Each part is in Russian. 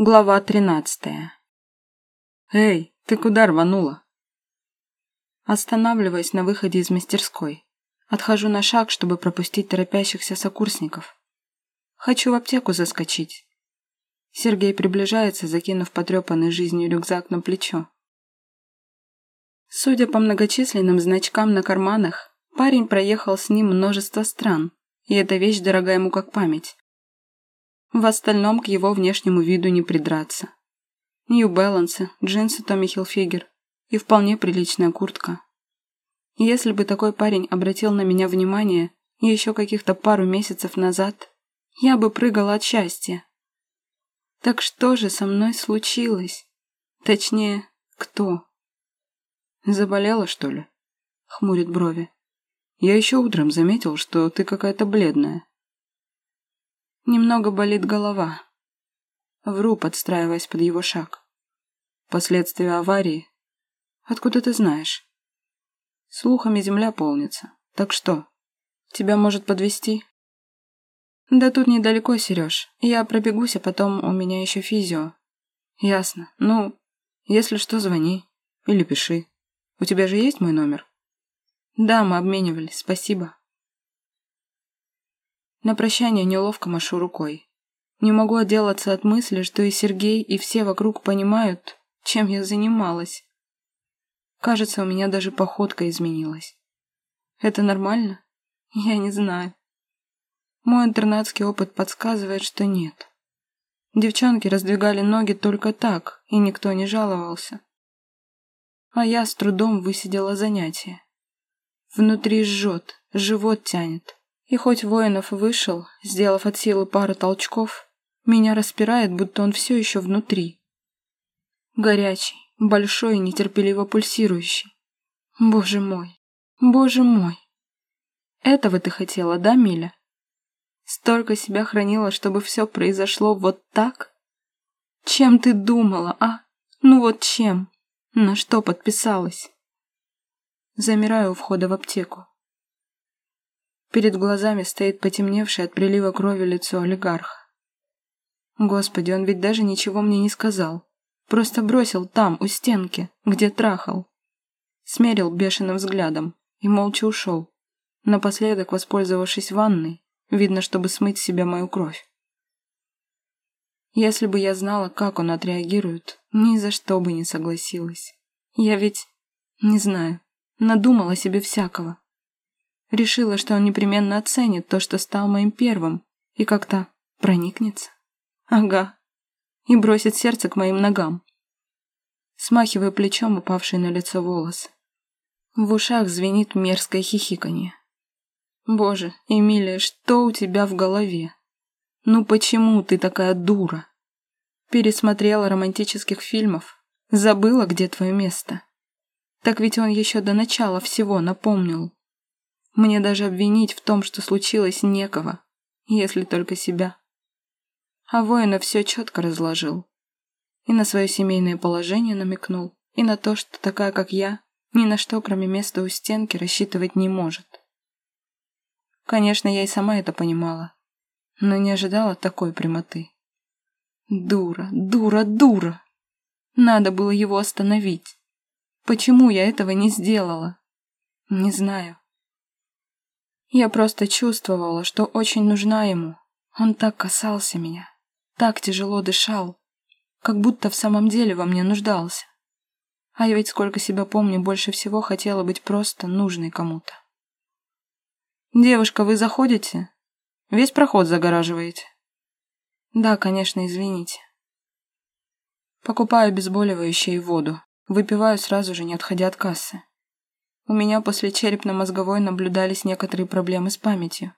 Глава тринадцатая. «Эй, ты куда рванула?» Останавливаясь на выходе из мастерской. Отхожу на шаг, чтобы пропустить торопящихся сокурсников. Хочу в аптеку заскочить. Сергей приближается, закинув потрепанный жизнью рюкзак на плечо. Судя по многочисленным значкам на карманах, парень проехал с ним множество стран, и эта вещь дорога ему как память. В остальном к его внешнему виду не придраться. Нью Балансы, джинсы Томми Хилфигер и вполне приличная куртка. Если бы такой парень обратил на меня внимание еще каких-то пару месяцев назад, я бы прыгала от счастья. Так что же со мной случилось? Точнее, кто? Заболела, что ли? Хмурит брови. Я еще утром заметил, что ты какая-то бледная. Немного болит голова. Вру, подстраиваясь под его шаг. Последствия аварии? Откуда ты знаешь? Слухами земля полнится. Так что, тебя может подвести? Да тут недалеко, Сереж. Я пробегусь, а потом у меня еще физио. Ясно. Ну, если что, звони. Или пиши. У тебя же есть мой номер? Да, мы обменивались, спасибо. На прощание неловко машу рукой. Не могу отделаться от мысли, что и Сергей, и все вокруг понимают, чем я занималась. Кажется, у меня даже походка изменилась. Это нормально? Я не знаю. Мой интернатский опыт подсказывает, что нет. Девчонки раздвигали ноги только так, и никто не жаловался. А я с трудом высидела занятие. Внутри жжет, живот тянет. И хоть воинов вышел, сделав от силы пару толчков, меня распирает, будто он все еще внутри. Горячий, большой и нетерпеливо пульсирующий. Боже мой, боже мой. Этого ты хотела, да, Миля? Столько себя хранила, чтобы все произошло вот так? Чем ты думала, а? Ну вот чем? На что подписалась? Замираю у входа в аптеку. Перед глазами стоит потемневшее от прилива крови лицо олигарха. Господи, он ведь даже ничего мне не сказал. Просто бросил там, у стенки, где трахал. Смерил бешеным взглядом и молча ушел, напоследок воспользовавшись ванной, видно, чтобы смыть с себя мою кровь. Если бы я знала, как он отреагирует, ни за что бы не согласилась. Я ведь, не знаю, надумала себе всякого. Решила, что он непременно оценит то, что стал моим первым, и как-то проникнется. Ага. И бросит сердце к моим ногам. Смахиваю плечом упавший на лицо волос. В ушах звенит мерзкое хихиканье. Боже, Эмилия, что у тебя в голове? Ну почему ты такая дура? Пересмотрела романтических фильмов, забыла, где твое место. Так ведь он еще до начала всего напомнил. Мне даже обвинить в том, что случилось, некого, если только себя. А воина все четко разложил. И на свое семейное положение намекнул, и на то, что такая, как я, ни на что, кроме места у стенки, рассчитывать не может. Конечно, я и сама это понимала, но не ожидала такой прямоты. Дура, дура, дура! Надо было его остановить. Почему я этого не сделала? Не знаю. Я просто чувствовала, что очень нужна ему. Он так касался меня, так тяжело дышал, как будто в самом деле во мне нуждался. А я ведь сколько себя помню, больше всего хотела быть просто нужной кому-то. «Девушка, вы заходите? Весь проход загораживаете?» «Да, конечно, извините». Покупаю обезболивающее и воду. Выпиваю сразу же, не отходя от кассы. У меня после черепно-мозговой наблюдались некоторые проблемы с памятью.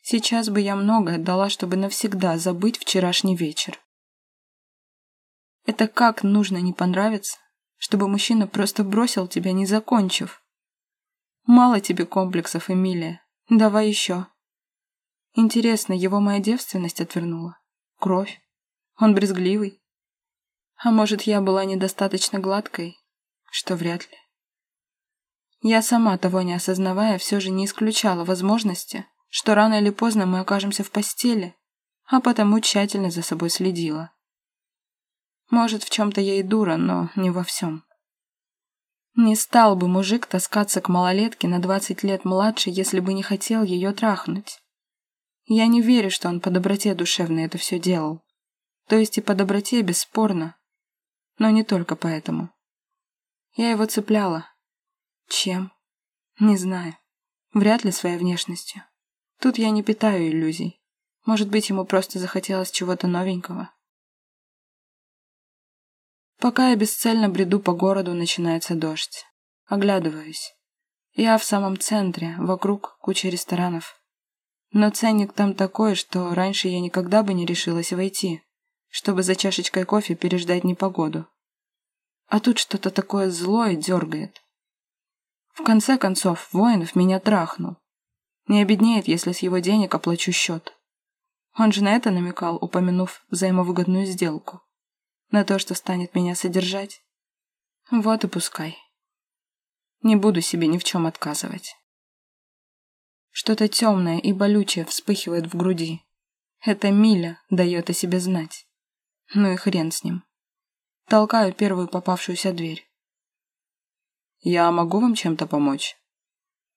Сейчас бы я многое отдала, чтобы навсегда забыть вчерашний вечер. Это как нужно не понравиться, чтобы мужчина просто бросил тебя, не закончив? Мало тебе комплексов, Эмилия. Давай еще. Интересно, его моя девственность отвернула? Кровь? Он брезгливый? А может, я была недостаточно гладкой? Что вряд ли. Я сама, того не осознавая, все же не исключала возможности, что рано или поздно мы окажемся в постели, а потому тщательно за собой следила. Может, в чем-то я и дура, но не во всем. Не стал бы мужик таскаться к малолетке на 20 лет младше, если бы не хотел ее трахнуть. Я не верю, что он по доброте душевной это все делал. То есть и по доброте, бесспорно. Но не только поэтому. Я его цепляла. Чем? Не знаю. Вряд ли своей внешностью. Тут я не питаю иллюзий. Может быть, ему просто захотелось чего-то новенького. Пока я бесцельно бреду по городу, начинается дождь. Оглядываюсь. Я в самом центре, вокруг куча ресторанов. Но ценник там такой, что раньше я никогда бы не решилась войти, чтобы за чашечкой кофе переждать непогоду. А тут что-то такое злое дергает. В конце концов, Воинов меня трахнул. Не обеднеет, если с его денег оплачу счет. Он же на это намекал, упомянув взаимовыгодную сделку на то, что станет меня содержать. Вот и пускай. Не буду себе ни в чем отказывать. Что-то темное и болючее вспыхивает в груди. Это Миля дает о себе знать. Ну и хрен с ним. Толкаю первую попавшуюся дверь. «Я могу вам чем-то помочь?»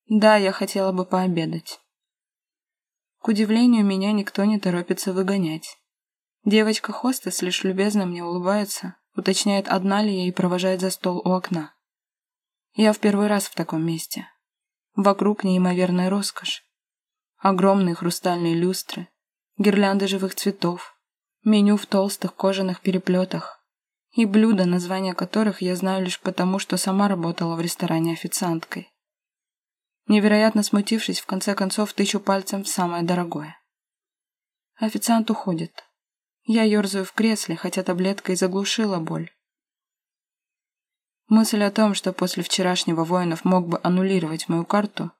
«Да, я хотела бы пообедать». К удивлению, меня никто не торопится выгонять. Девочка-хостес лишь любезно мне улыбается, уточняет, одна ли я и провожает за стол у окна. Я в первый раз в таком месте. Вокруг неимоверная роскошь. Огромные хрустальные люстры, гирлянды живых цветов, меню в толстых кожаных переплетах и блюда, названия которых я знаю лишь потому, что сама работала в ресторане официанткой. Невероятно смутившись, в конце концов тычу пальцем в самое дорогое. Официант уходит. Я ерзаю в кресле, хотя таблетка и заглушила боль. Мысль о том, что после вчерашнего воинов мог бы аннулировать мою карту,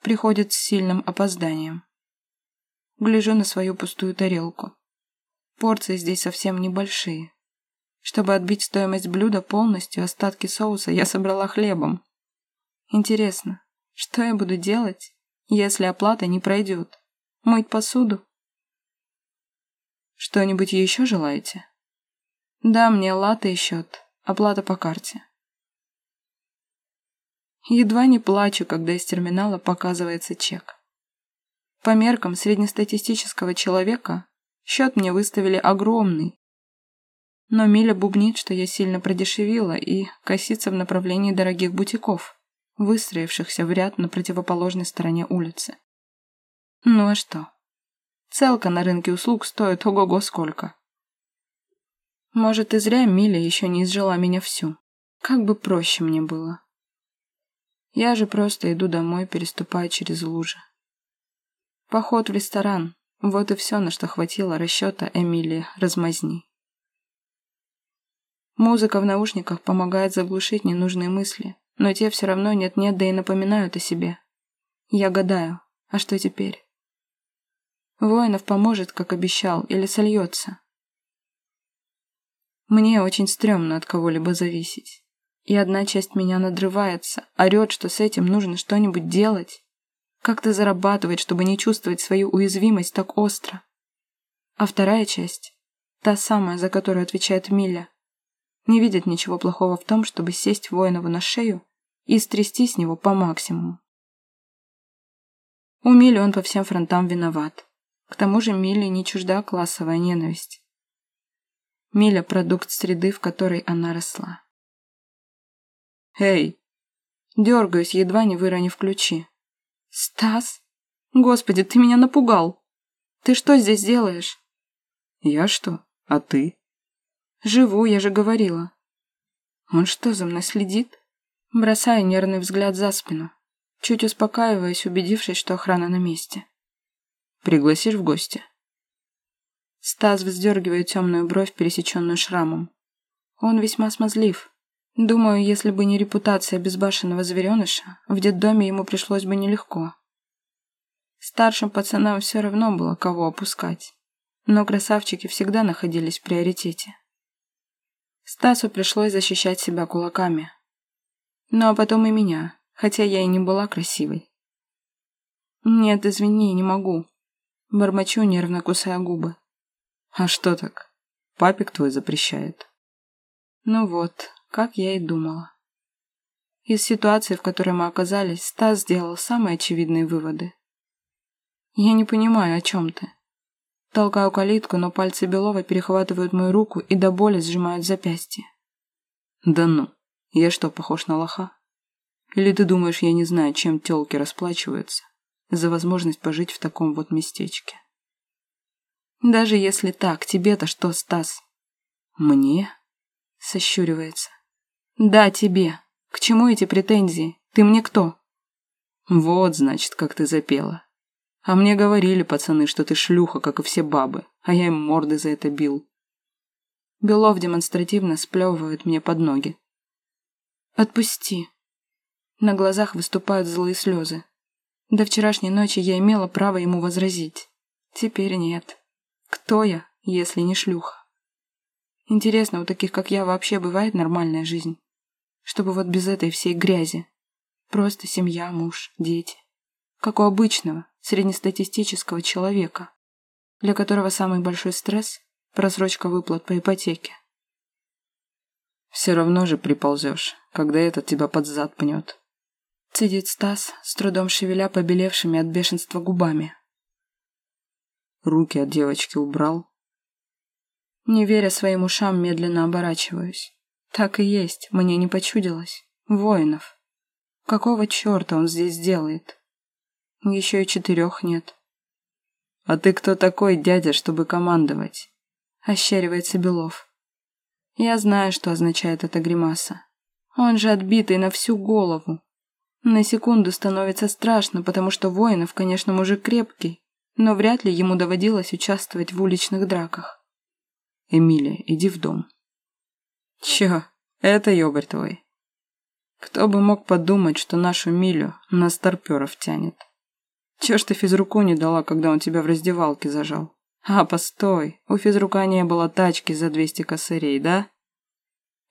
приходит с сильным опозданием. Гляжу на свою пустую тарелку. Порции здесь совсем небольшие. Чтобы отбить стоимость блюда полностью, остатки соуса я собрала хлебом. Интересно, что я буду делать, если оплата не пройдет? Мыть посуду? Что-нибудь еще желаете? Да, мне латы и счет. Оплата по карте. Едва не плачу, когда из терминала показывается чек. По меркам среднестатистического человека счет мне выставили огромный. Но Миля бубнит, что я сильно продешевила и косится в направлении дорогих бутиков, выстроившихся в ряд на противоположной стороне улицы. Ну а что? Целка на рынке услуг стоит ого-го сколько. Может, и зря Миля еще не изжила меня всю. Как бы проще мне было. Я же просто иду домой, переступая через лужи. Поход в ресторан. Вот и все, на что хватило расчета Эмилии размазни. Музыка в наушниках помогает заглушить ненужные мысли, но те все равно нет-нет, да и напоминают о себе. Я гадаю, а что теперь? Воинов поможет, как обещал, или сольется. Мне очень стрёмно от кого-либо зависеть. И одна часть меня надрывается, орёт, что с этим нужно что-нибудь делать. Как-то зарабатывать, чтобы не чувствовать свою уязвимость так остро. А вторая часть, та самая, за которую отвечает Миля, не видит ничего плохого в том, чтобы сесть Воинову на шею и стрясти с него по максимуму. У Мили он по всем фронтам виноват. К тому же Миле не чужда классовая ненависть. Миля – продукт среды, в которой она росла. «Эй!» Дергаюсь, едва не выронив ключи. «Стас? Господи, ты меня напугал! Ты что здесь делаешь?» «Я что? А ты?» «Живу, я же говорила». «Он что, за мной следит?» Бросаю нервный взгляд за спину, чуть успокаиваясь, убедившись, что охрана на месте. Пригласишь в гости?» Стас вздергивает темную бровь, пересеченную шрамом. Он весьма смазлив. Думаю, если бы не репутация безбашенного звереныша, в детдоме ему пришлось бы нелегко. Старшим пацанам все равно было кого опускать. Но красавчики всегда находились в приоритете. Стасу пришлось защищать себя кулаками. Ну а потом и меня, хотя я и не была красивой. Нет, извини, не могу. Бормочу, нервно кусая губы. А что так? Папик твой запрещает. Ну вот, как я и думала. Из ситуации, в которой мы оказались, Стас сделал самые очевидные выводы. Я не понимаю, о чем ты. Толкаю калитку, но пальцы Белова перехватывают мою руку и до боли сжимают запястье. Да ну, я что, похож на лоха? Или ты думаешь, я не знаю, чем тёлки расплачиваются за возможность пожить в таком вот местечке? Даже если так, тебе-то что, Стас? Мне? Сощуривается. Да, тебе. К чему эти претензии? Ты мне кто? Вот, значит, как ты запела. А мне говорили пацаны, что ты шлюха, как и все бабы, а я им морды за это бил. Белов демонстративно сплевывает мне под ноги. «Отпусти». На глазах выступают злые слезы. До вчерашней ночи я имела право ему возразить. Теперь нет. Кто я, если не шлюха? Интересно, у таких, как я, вообще бывает нормальная жизнь? Чтобы вот без этой всей грязи. Просто семья, муж, дети. Как у обычного, среднестатистического человека, для которого самый большой стресс – просрочка выплат по ипотеке. Все равно же приползешь, когда этот тебя под зад пнет. Цедит Стас, с трудом шевеля побелевшими от бешенства губами. Руки от девочки убрал, не веря своим ушам, медленно оборачиваюсь. Так и есть, мне не почудилось. Воинов. Какого черта он здесь делает? Еще и четырех нет. «А ты кто такой, дядя, чтобы командовать?» Ощеривается Белов. Я знаю, что означает эта гримаса. Он же отбитый на всю голову. На секунду становится страшно, потому что Воинов, конечно, мужик крепкий, но вряд ли ему доводилось участвовать в уличных драках. Эмилия, иди в дом. Чё, это ёбарь твой. Кто бы мог подумать, что нашу Милю на старпёров тянет. Чё ж ты физруку не дала, когда он тебя в раздевалке зажал? А, постой, у физрука не было тачки за 200 косарей, да?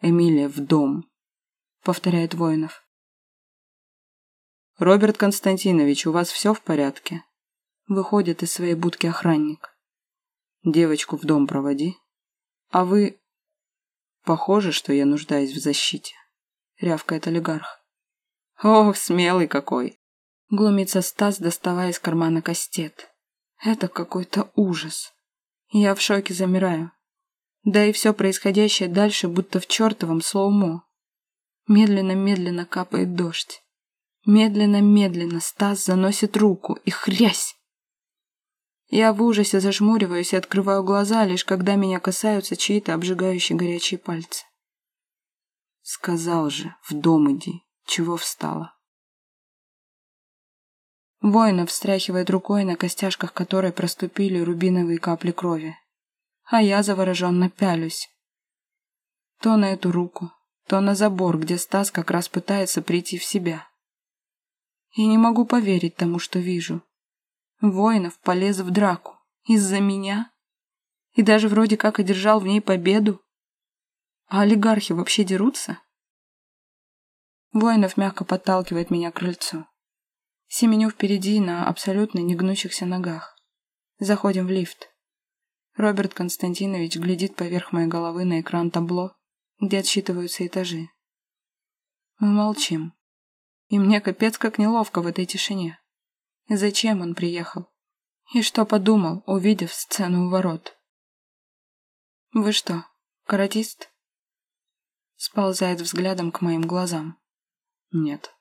Эмилия, в дом, повторяет Воинов. Роберт Константинович, у вас все в порядке? Выходит из своей будки охранник. Девочку в дом проводи. «А вы...» «Похоже, что я нуждаюсь в защите», — рявкает олигарх. «Ох, смелый какой!» — глумится Стас, доставая из кармана кастет. «Это какой-то ужас. Я в шоке замираю. Да и все происходящее дальше будто в чертовом слоумо. Медленно-медленно капает дождь. Медленно-медленно Стас заносит руку и хрясь! Я в ужасе зажмуриваюсь и открываю глаза, лишь когда меня касаются чьи-то обжигающие горячие пальцы. Сказал же, в дом иди, чего встала? Воинов встряхивает рукой, на костяшках которой проступили рубиновые капли крови. А я завороженно пялюсь. То на эту руку, то на забор, где Стас как раз пытается прийти в себя. И не могу поверить тому, что вижу. Воинов полез в драку. Из-за меня? И даже вроде как одержал в ней победу? А олигархи вообще дерутся? Воинов мягко подталкивает меня к крыльцу. Семеню впереди на абсолютно негнущихся ногах. Заходим в лифт. Роберт Константинович глядит поверх моей головы на экран табло, где отсчитываются этажи. Мы молчим. И мне капец как неловко в этой тишине. Зачем он приехал? И что подумал, увидев сцену у ворот? «Вы что, каратист?» Сползает взглядом к моим глазам. «Нет».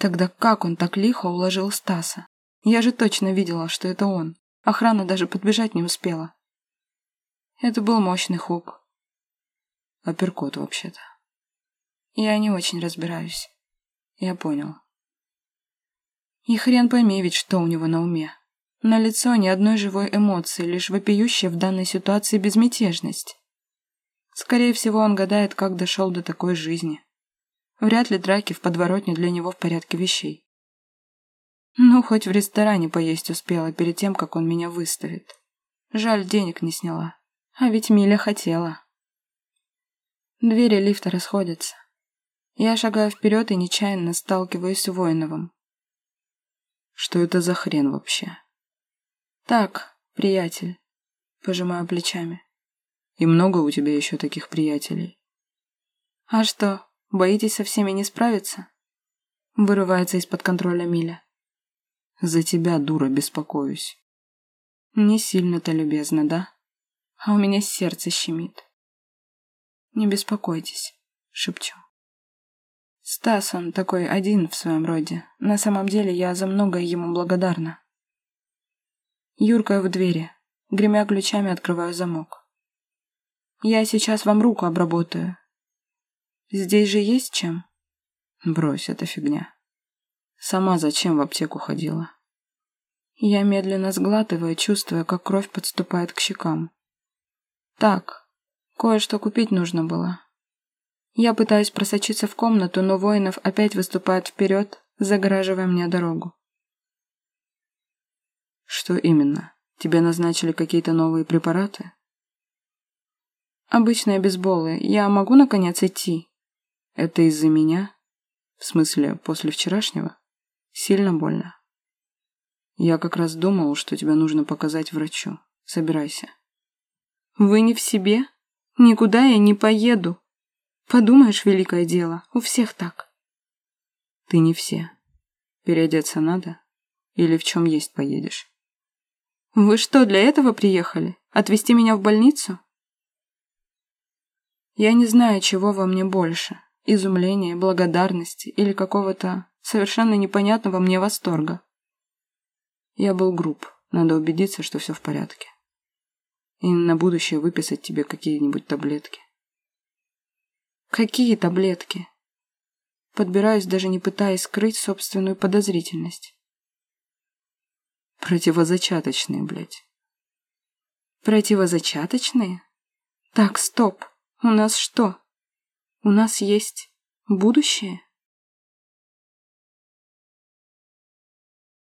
Тогда как он так лихо уложил Стаса? Я же точно видела, что это он. Охрана даже подбежать не успела. Это был мощный хук. Апперкот, вообще-то. Я не очень разбираюсь. Я понял. И хрен пойми ведь, что у него на уме. На лицо ни одной живой эмоции, лишь вопиющая в данной ситуации безмятежность. Скорее всего, он гадает, как дошел до такой жизни. Вряд ли драки в подворотне для него в порядке вещей. Ну, хоть в ресторане поесть успела перед тем, как он меня выставит. Жаль, денег не сняла. А ведь Миля хотела. Двери лифта расходятся. Я шагаю вперед и нечаянно сталкиваюсь с Воиновым. Что это за хрен вообще? Так, приятель. Пожимаю плечами. И много у тебя еще таких приятелей? «А что, боитесь со всеми не справиться?» Вырывается из-под контроля Миля. «За тебя, дура, беспокоюсь». «Не сильно-то любезно, да? А у меня сердце щемит». «Не беспокойтесь», — шепчу. Стас, он такой один в своем роде. На самом деле я за многое ему благодарна. Юркаю в двери, гремя ключами открываю замок. Я сейчас вам руку обработаю. Здесь же есть чем? Брось, это фигня. Сама зачем в аптеку ходила? Я медленно сглатываю, чувствуя, как кровь подступает к щекам. Так, кое-что купить нужно было. Я пытаюсь просочиться в комнату, но воинов опять выступают вперед, загораживая мне дорогу. Что именно? Тебе назначили какие-то новые препараты? Обычные бейсболы. Я могу, наконец, идти? Это из-за меня? В смысле, после вчерашнего? Сильно больно? Я как раз думал, что тебя нужно показать врачу. Собирайся. Вы не в себе? Никуда я не поеду. Подумаешь, великое дело, у всех так. Ты не все. Переодеться надо? Или в чем есть поедешь? Вы что, для этого приехали? Отвезти меня в больницу? Я не знаю, чего во мне больше. Изумления, благодарности или какого-то совершенно непонятного мне восторга. Я был груб. Надо убедиться, что все в порядке. И на будущее выписать тебе какие-нибудь таблетки. Какие таблетки? Подбираюсь, даже не пытаясь скрыть собственную подозрительность. Противозачаточные, блядь. Противозачаточные? Так, стоп. У нас что? У нас есть будущее?